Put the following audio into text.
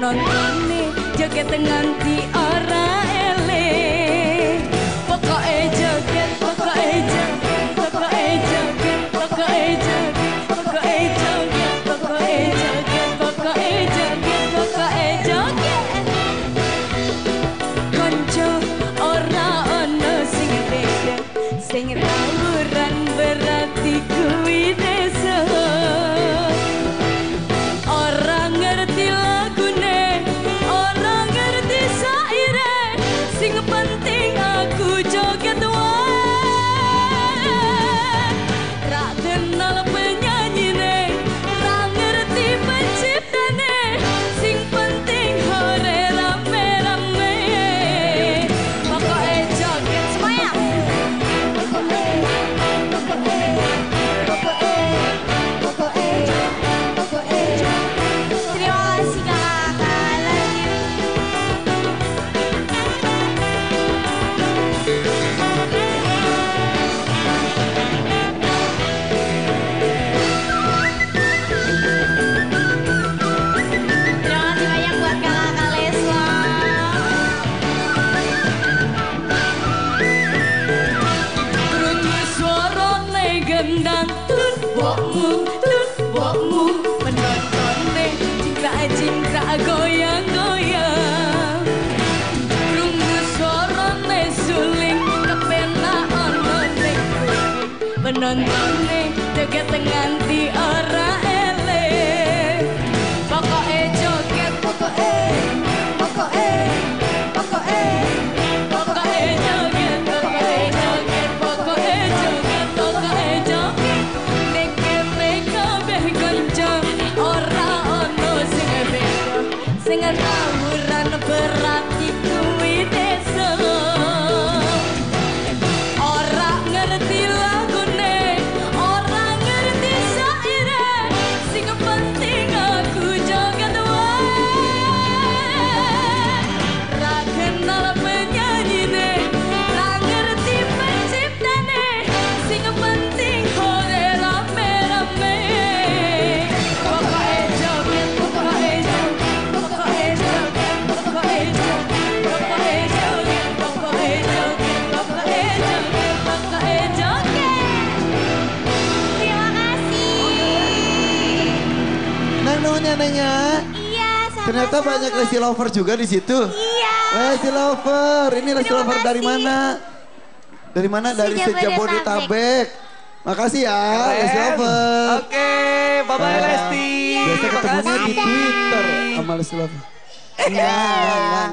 nontone joget nganti ora ele. Pokoke joget pokoke joget pokoke joget pokoke bỏ muôn tức bỏ muôn menontonnya cinta cinta goyang goyang rungu sorone suling kepenaon menontonnya Neng nuhunnya nengnya. Iya, sama Ternyata banyak Lesti Lover juga di situ. Iya. Lesti Lover, ini Lesti Lover dari mana? Dari mana? Dari Sejabodetabek. Makasih ya, Lesti. Lover. Oke, bye-bye Nah, Lesti. Biasa ketemunya di. Twitter sama Lesti Lover. Enggak, enggak, enggak.